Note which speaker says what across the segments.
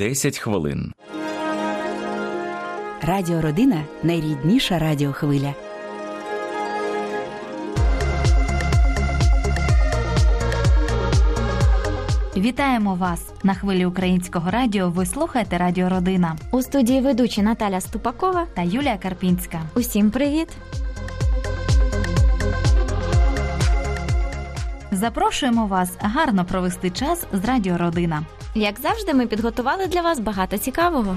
Speaker 1: 10 хвилин.
Speaker 2: Радіо Родина найрідніша радіохвиля.
Speaker 3: Вітаємо вас на хвилі українського радіо. Ви слухаєте Радіо Родина
Speaker 4: У студії ведучі Наталя Ступакова.
Speaker 3: та Юлія Карпінська.
Speaker 4: Усім привіт!
Speaker 3: Запрошуємо вас гарно провести час з Радіо Родина.
Speaker 4: Як завжди, ми підготували для вас багато цікавого.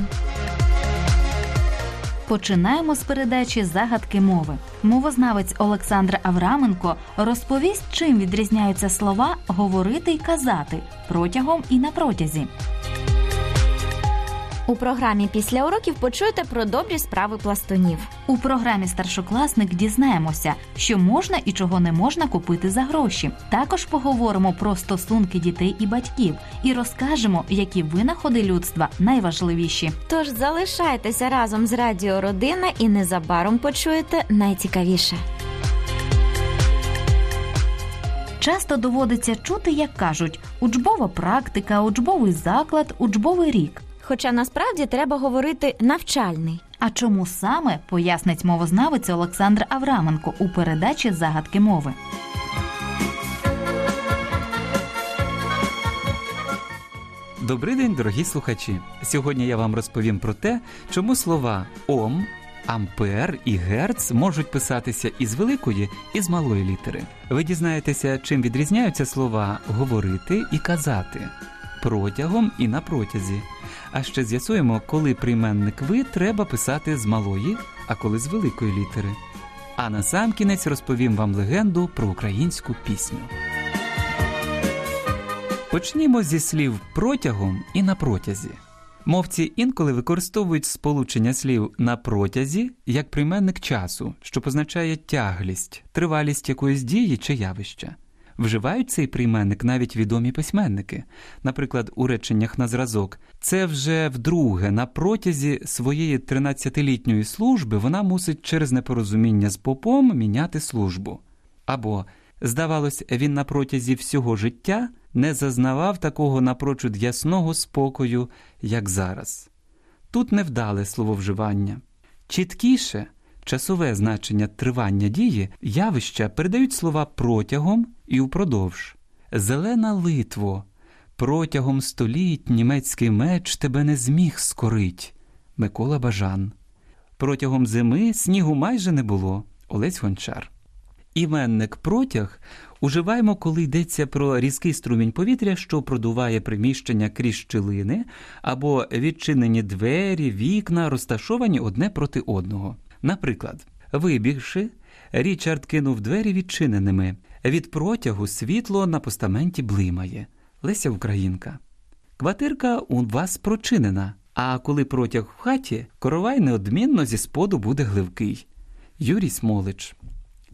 Speaker 3: Починаємо з передачі загадки мови. Мовознавець Олександр Авраменко розповість, чим відрізняються слова говорити й казати протягом і на протязі.
Speaker 4: У програмі після уроків почуєте про добрі справи пластунів.
Speaker 3: У програмі Старшокласник дізнаємося, що можна і чого не можна купити за гроші. Також поговоримо про стосунки дітей і батьків і розкажемо, які винаходи людства найважливіші.
Speaker 4: Тож залишайтеся разом з Радіо Родина і незабаром почуєте найцікавіше.
Speaker 3: Часто доводиться чути, як кажуть, учбова практика, учбовий заклад, учбовий рік.
Speaker 4: Хоча насправді треба говорити навчальний.
Speaker 3: А чому саме пояснить мовознавець Олександр Авраменко у передачі загадки мови.
Speaker 5: Добрий день, дорогі слухачі. Сьогодні я вам розповім про те, чому слова ом, ампер і герц можуть писатися із великої і з малої літери. Ви дізнаєтеся, чим відрізняються слова говорити і казати протягом і на протязі. А ще з'ясуємо, коли прийменник ви треба писати з малої, а коли з великої літери. А на сам кінець розповім вам легенду про українську пісню. Почнімо зі слів протягом і на протязі. Мовці інколи використовують сполучення слів на протязі як прийменник часу, що позначає тяглість, тривалість якоїсь дії чи явища. Вживають цей прийменник навіть відомі письменники, наприклад, у реченнях на зразок. Це вже вдруге на протязі своєї 13-літньої служби вона мусить через непорозуміння з попом міняти службу. Або, здавалось, він на протязі всього життя не зазнавав такого напрочуд ясного спокою, як зараз. Тут невдале слововживання. Чіткіше часове значення тривання дії явища передають слова протягом і упродовж. Зелена литво, протягом століть німецький меч тебе не зміг скорить. Микола Бажан. Протягом зими снігу майже не було. Олесь Гончар. Іменник протяг уживаємо, коли йдеться про різкий струмінь повітря, що продуває приміщення крізь щілини, або відчинені двері, вікна, розташовані одне проти одного. Наприклад, вибігши, Річард кинув двері відчиненими. Від протягу світло на постаменті блимає. Леся Українка. Квартирка у вас прочинена, а коли протяг в хаті, коровай неодмінно зі споду буде гливкий. Юрій Смолич.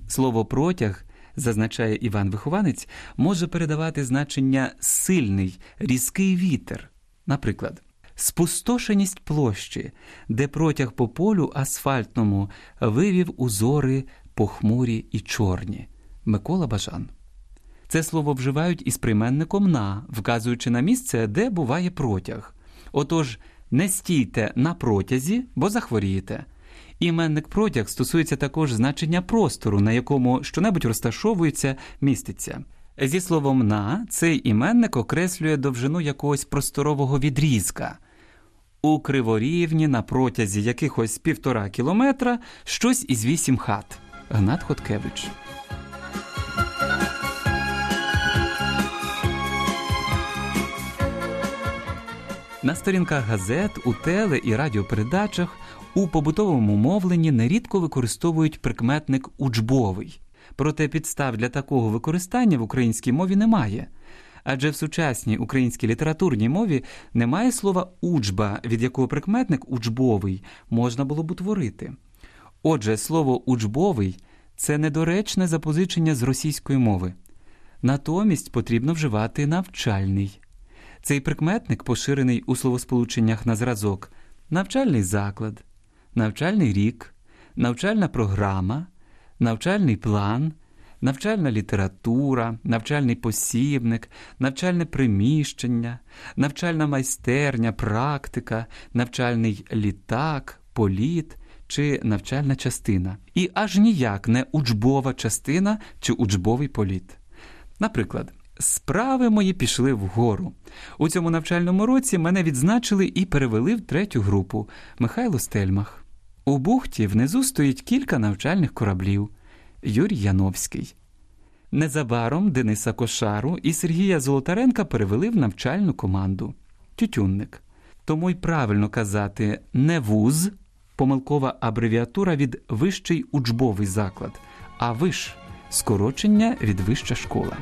Speaker 5: Слово протяг, зазначає Іван Вихованець, може передавати значення сильний, різкий вітер. Наприклад, спустошеність площі, де протяг по полю асфальтному вивів узори похмурі і чорні. Микола Бажан. Це слово вживають із прийменником на, вказуючи на місце, де буває протяг. Отож, не стійте на протязі, бо захворієте. Іменник протяг стосується також значення простору, на якому щонебудь розташовується, міститься. Зі словом на цей іменник окреслює довжину якогось просторового відрізка. У криворівні на протязі якихось півтора кілометра щось із вісім хат. Гнат Хоткевич. На сторінках газет, у теле і радіопередачах у побутовому мовленні нерідко використовують прикметник учбовий. Проте підстав для такого використання в українській мові немає. Адже в сучасній українській літературній мові немає слова учба, від якого прикметник учбовий можна було б утворити. Отже, слово учбовий це недоречне запозичення з російської мови. Натомість потрібно вживати навчальний. Цей прикметник поширений у словосполученнях на зразок навчальний заклад, навчальний рік, навчальна програма, навчальний план, навчальна література, навчальний посібник, навчальне приміщення, навчальна майстерня, практика, навчальний літак, політ чи навчальна частина. І аж ніяк не учбова частина чи учбовий політ. Наприклад, справи мої пішли вгору. У цьому навчальному році мене відзначили і перевели в третю групу Михайло Стельмах. У бухті внизу стоїть кілька навчальних кораблів. Юрій Яновський. Незабаром Дениса Кошару і Сергія Золотаренка перевели в навчальну команду Тютюнник. Тому й правильно казати не вуз, помилкова абревіатура від вищий учбовий заклад, а виш скорочення від вища школа.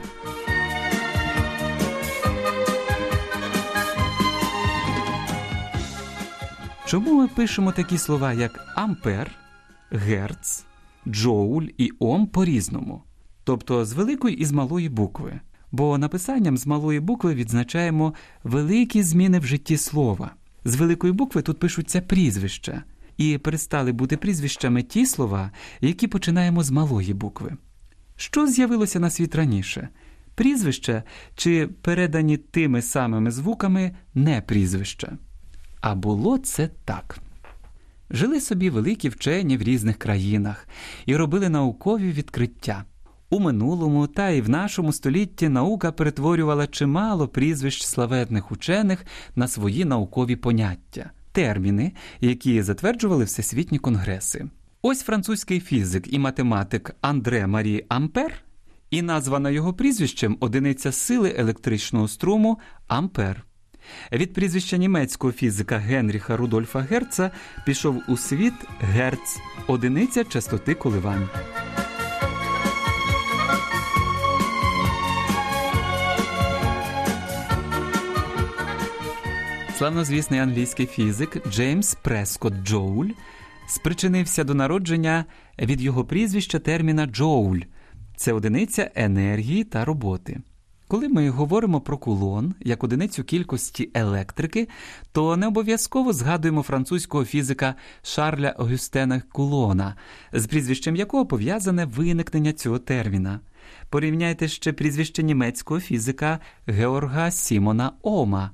Speaker 5: Чому ми пишемо такі слова, як ампер, герц, джоуль і ом по-різному? Тобто з великої і з малої букви. Бо написанням з малої букви відзначаємо великі зміни в житті слова. З великої букви тут пишуться прізвища, і перестали бути прізвищами ті слова, які починаємо з малої букви. Що з'явилося на світ раніше? Прізвища чи передані тими самими звуками не прізвища? А було це так. Жили собі великі вчені в різних країнах і робили наукові відкриття. У минулому та й в нашому столітті наука перетворювала чимало прізвищ славетних учених на свої наукові поняття, терміни, які затверджували всесвітні конгреси. Ось французький фізик і математик Андре Марі Ампер, і названа його прізвищем одиниця сили електричного струму Ампер. Від прізвища німецького фізика Генріха Рудольфа Герца пішов у світ Герц, одиниця частоти коливань. Славнозвісний англійський фізик Джеймс Прескот Джоуль спричинився до народження від його прізвища терміна Джоуль це одиниця енергії та роботи. Коли ми говоримо про кулон як одиницю кількості електрики, то не обов'язково згадуємо французького фізика Шарля Огюстена Кулона, з прізвищем якого пов'язане виникнення цього терміна. Порівняйте ще прізвище німецького фізика Георга Сімона Ома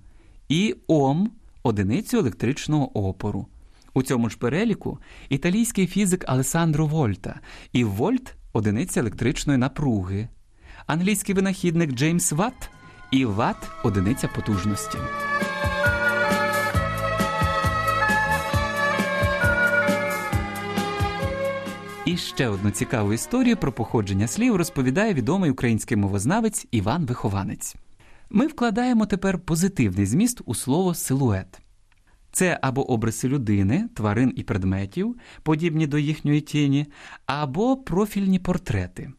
Speaker 5: і Ом одиницю електричного опору. У цьому ж переліку італійський фізик Алесандро Вольта і Вольт одиниця електричної напруги англійський винахідник Джеймс Ватт і Ватт – одиниця потужності. І ще одну цікаву історію про походження слів розповідає відомий український мовознавець Іван Вихованець. Ми вкладаємо тепер позитивний зміст у слово силует. Це або обриси людини, тварин і предметів, подібні до їхньої тіні, або профільні портрети.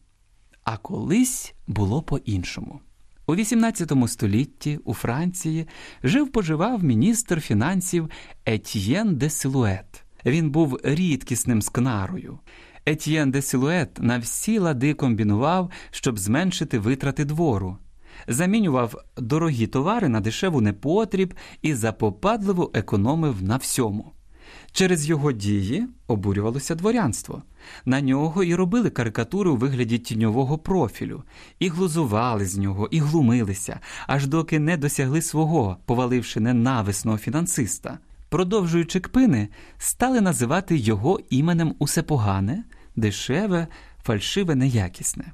Speaker 5: А колись було по-іншому. У XVIII столітті у Франції жив поживав міністр фінансів Етьєн де Силует. Він був рідкісним скнарою. Етьєн де Силует на всі лади комбінував, щоб зменшити витрати двору, замінював дорогі товари на дешеву непотріб і запопадливо економив на всьому. Через його дії обурювалося дворянство. На нього і робили карикатури у вигляді тіньового профілю, і глузували з нього, і глумилися, аж доки не досягли свого, поваливши ненависного фінансиста. Продовжуючи кпини, стали називати його іменем усе погане, дешеве, фальшиве, неякісне.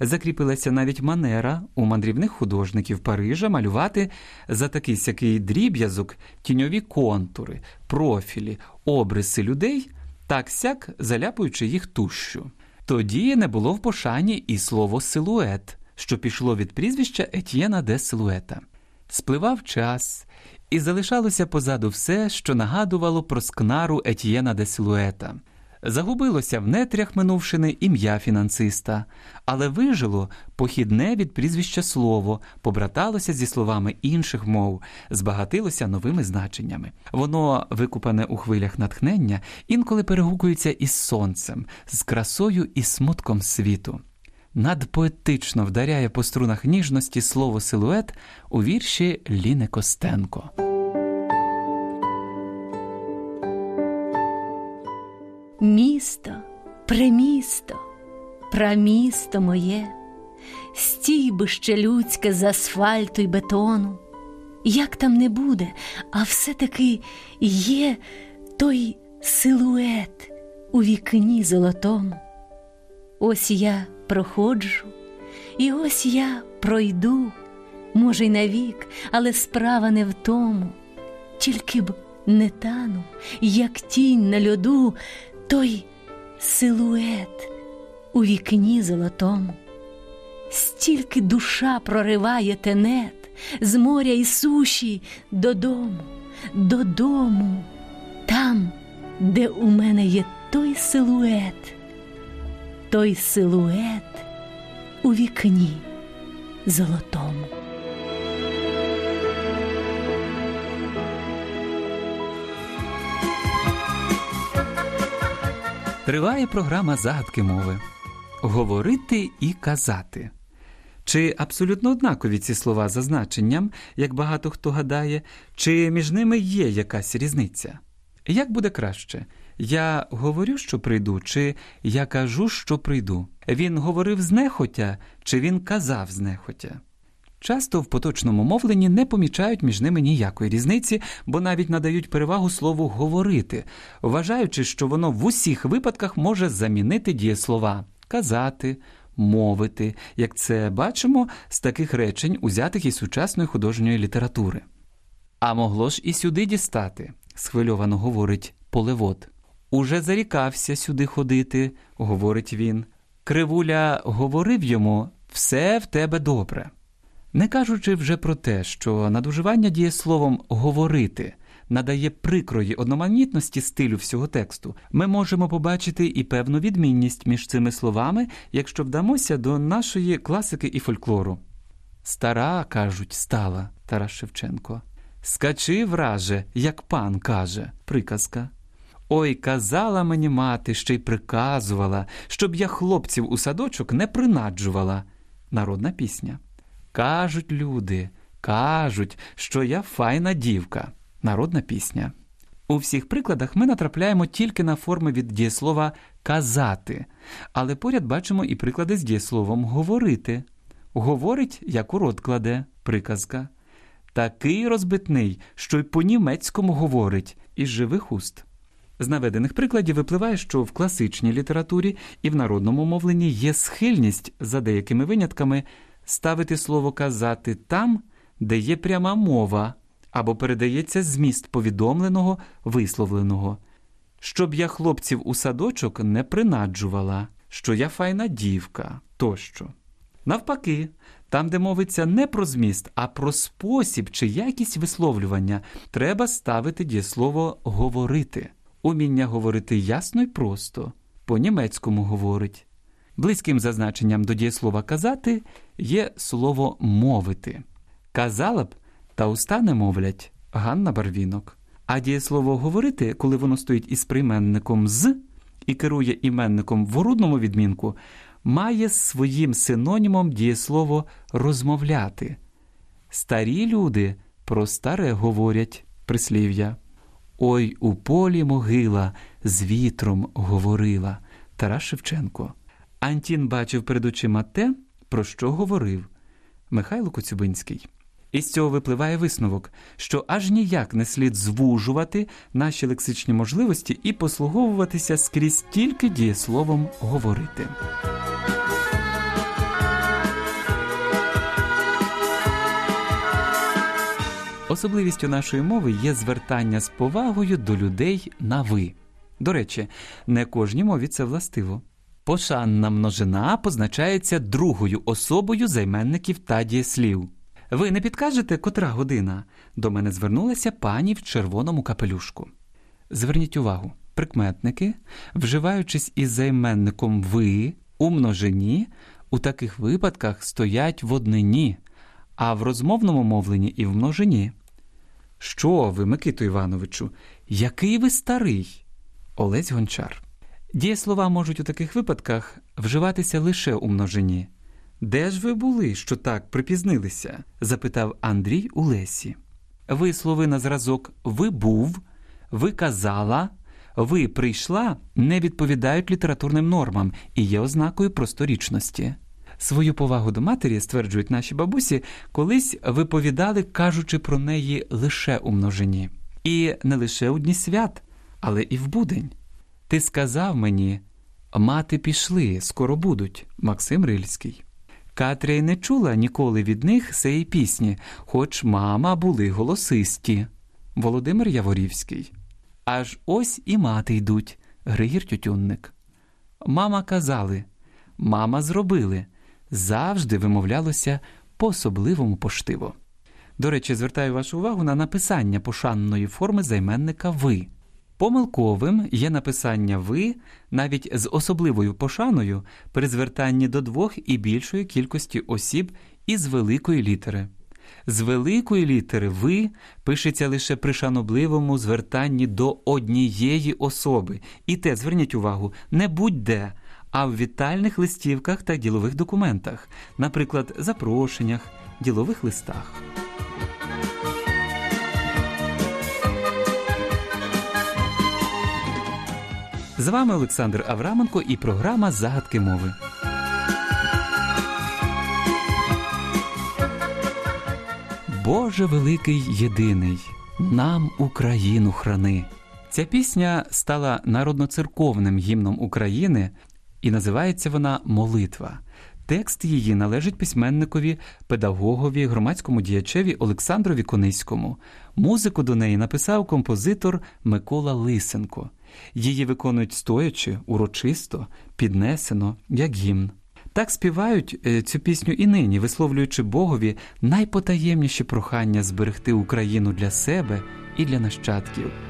Speaker 5: Закріпилася навіть манера у мандрівних художників Парижа малювати за такий сякий дріб'язок тіньові контури, профілі, обриси людей, так сяк заляпуючи їх тущу. Тоді не було в пошані і слово силует, що пішло від прізвища Етьєна де Силуета. Спливав час, і залишалося позаду все, що нагадувало про скнару Етьєна де Силуета. Загубилося в нетрях минувшини ім'я фінансиста, але вижило похідне від прізвища слово, побраталося зі словами інших мов, збагатилося новими значеннями. Воно, викупане у хвилях натхнення, інколи перегукується із сонцем, з красою і смутком світу. Надпоетично вдаряє по струнах ніжності слово силует у вірші Ліни Костенко.
Speaker 1: Місто, примісто, прамісто моє, стійбище людське з асфальту й бетону. Як там не буде, а все-таки є той силует у вікні золотому. Ось я проходжу, і ось я пройду, може, й навік, але справа не в тому, тільки б не тану, як тінь на льоду, той силует у вікні золотому. Стільки душа прориває тенет з моря і суші додому, додому, там, де у мене є той силует, той силует у вікні золотому.
Speaker 5: Триває програма загадки мови говорити і казати. Чи абсолютно однакові ці слова за значенням, як багато хто гадає, чи між ними є якась різниця? Як буде краще? Я говорю, що прийду, чи я кажу, що прийду? Він говорив знехотя, чи він казав знехотя? Часто в поточному мовленні не помічають між ними ніякої різниці, бо навіть надають перевагу слову говорити, вважаючи, що воно в усіх випадках може замінити дієслова казати, мовити, як це бачимо з таких речень, узятих із сучасної художньої літератури. А могло ж і сюди дістати, схвильовано говорить полевод. Уже зарікався сюди ходити, говорить він. Кривуля говорив йому все в тебе добре. Не кажучи вже про те, що надуживання дієсловом говорити надає прикрої одноманітності стилю всього тексту, ми можемо побачити і певну відмінність між цими словами, якщо вдамося до нашої класики і фольклору. Стара, кажуть, стала Тарас Шевченко. Скачи, враже, як пан каже, приказка. Ой, казала мені мати, ще й приказувала, щоб я хлопців у садочок не принаджувала. Народна пісня. Кажуть люди, кажуть, що я файна дівка. Народна пісня. У всіх прикладах ми натрапляємо тільки на форми від дієслова казати, але поряд бачимо і приклади з дієсловом говорити. Говорить, як у рот кладе, приказка. Такий розбитний, що й по-німецькому говорить із живих уст. З наведених прикладів випливає, що в класичній літературі і в народному мовленні є схильність, за деякими винятками, ставити слово казати там, де є пряма мова або передається зміст повідомленого, висловленого, щоб я хлопців у садочок не принаджувала, що я файна дівка тощо. Навпаки, там, де мовиться не про зміст, а про спосіб чи якість висловлювання, треба ставити дієслово говорити. Уміння говорити ясно й просто, по-німецькому говорить. Близьким зазначенням до дієслова казати є слово мовити. Казала б, та уста не мовлять Ганна Барвінок. А дієслово говорити, коли воно стоїть із прийменником з і керує іменником в орудному відмінку, має своїм синонімом дієслово розмовляти. Старі люди про старе говорять прислів'я. Ой у полі могила з вітром говорила Тарас Шевченко. Антін бачив перед очима те, про що говорив Михайло Коцюбинський. Із цього випливає висновок, що аж ніяк не слід звужувати наші лексичні можливості і послуговуватися скрізь тільки дієсловом говорити. Особливістю нашої мови є звертання з повагою до людей на ви. До речі, не кожній мові це властиво. Пошанна множина позначається другою особою займенників та дієслів. Ви не підкажете, котра година? До мене звернулася пані в червоному капелюшку. Зверніть увагу, прикметники, вживаючись із займенником ви у множині, у таких випадках стоять в однині, а в розмовному мовленні і в множині. Що ви, Микито Івановичу, який ви старий? Олесь Гончар. Дієслова можуть у таких випадках вживатися лише у множині. Де ж ви були, що так припізнилися? запитав Андрій у Лесі. Вислови на зразок ви був, ви казала, ви прийшла не відповідають літературним нормам і є ознакою просторічності. Свою повагу до матері, стверджують наші бабусі, колись виповідали, кажучи про неї лише у множині. І не лише у дні свят, але і в будень. Ти сказав мені, мати пішли, скоро будуть, Максим Рильський. Катря й не чула ніколи від них цієї пісні, хоч мама були голосисті. Володимир Яворівський. Аж ось і мати йдуть, Григір Тютюнник. Мама казали, мама зробили. Завжди вимовлялося по особливому поштиво. До речі, звертаю вашу увагу на написання пошанної форми займенника ви. Помилковим є написання ви навіть з особливою пошаною при звертанні до двох і більшої кількості осіб із великої літери. З великої літери ви пишеться лише при шанобливому звертанні до однієї особи. І те, зверніть увагу, не будь-де, а в вітальних листівках та ділових документах, наприклад, запрошеннях, ділових листах. З вами Олександр Авраменко і програма Загадки мови. Боже великий єдиний, нам Україну храни. Ця пісня стала народноцерковним гімном України і називається вона Молитва. Текст її належить письменникові, педагогові, громадському діячеві Олександрові Кониському. Музику до неї написав композитор Микола Лисенко. Її виконують стоячи, урочисто, піднесено, як гімн. Так співають е, цю пісню і нині, висловлюючи Богові найпотаємніші прохання зберегти Україну для себе і для нащадків.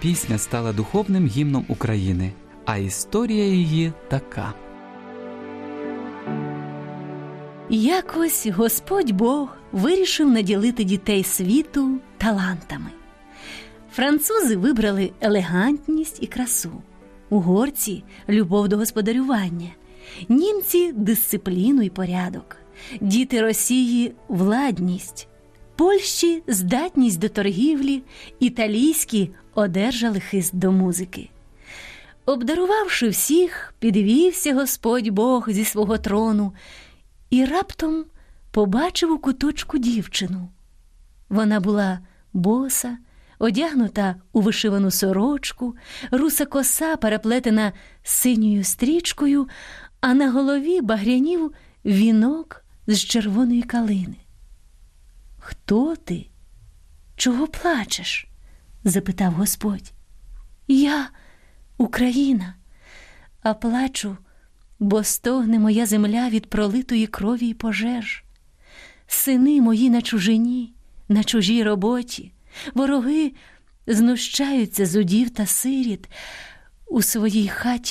Speaker 5: Пісня стала духовним гімном України, а історія її така.
Speaker 1: Якось Господь Бог вирішив наділити дітей світу талантами. Французи вибрали елегантність і красу, угорці любов до господарювання, німці дисципліну і порядок, діти Росії владність, Польщі здатність до торгівлі, італійські одержали хист до музики. Обдарувавши всіх, підвівся Господь Бог зі свого трону і раптом побачив у куточку дівчину. Вона була боса, одягнута у вишивану сорочку, руса коса переплетена синьою стрічкою, а на голові багрянів вінок з червоної калини. Хто ти? Чого плачеш? Запитав Господь. Я Україна, а плачу бо стогне моя земля від пролитої крові й пожеж. Сини мої на чужині, на чужій роботі, вороги знущаються з удів та сиріт у своїй хаті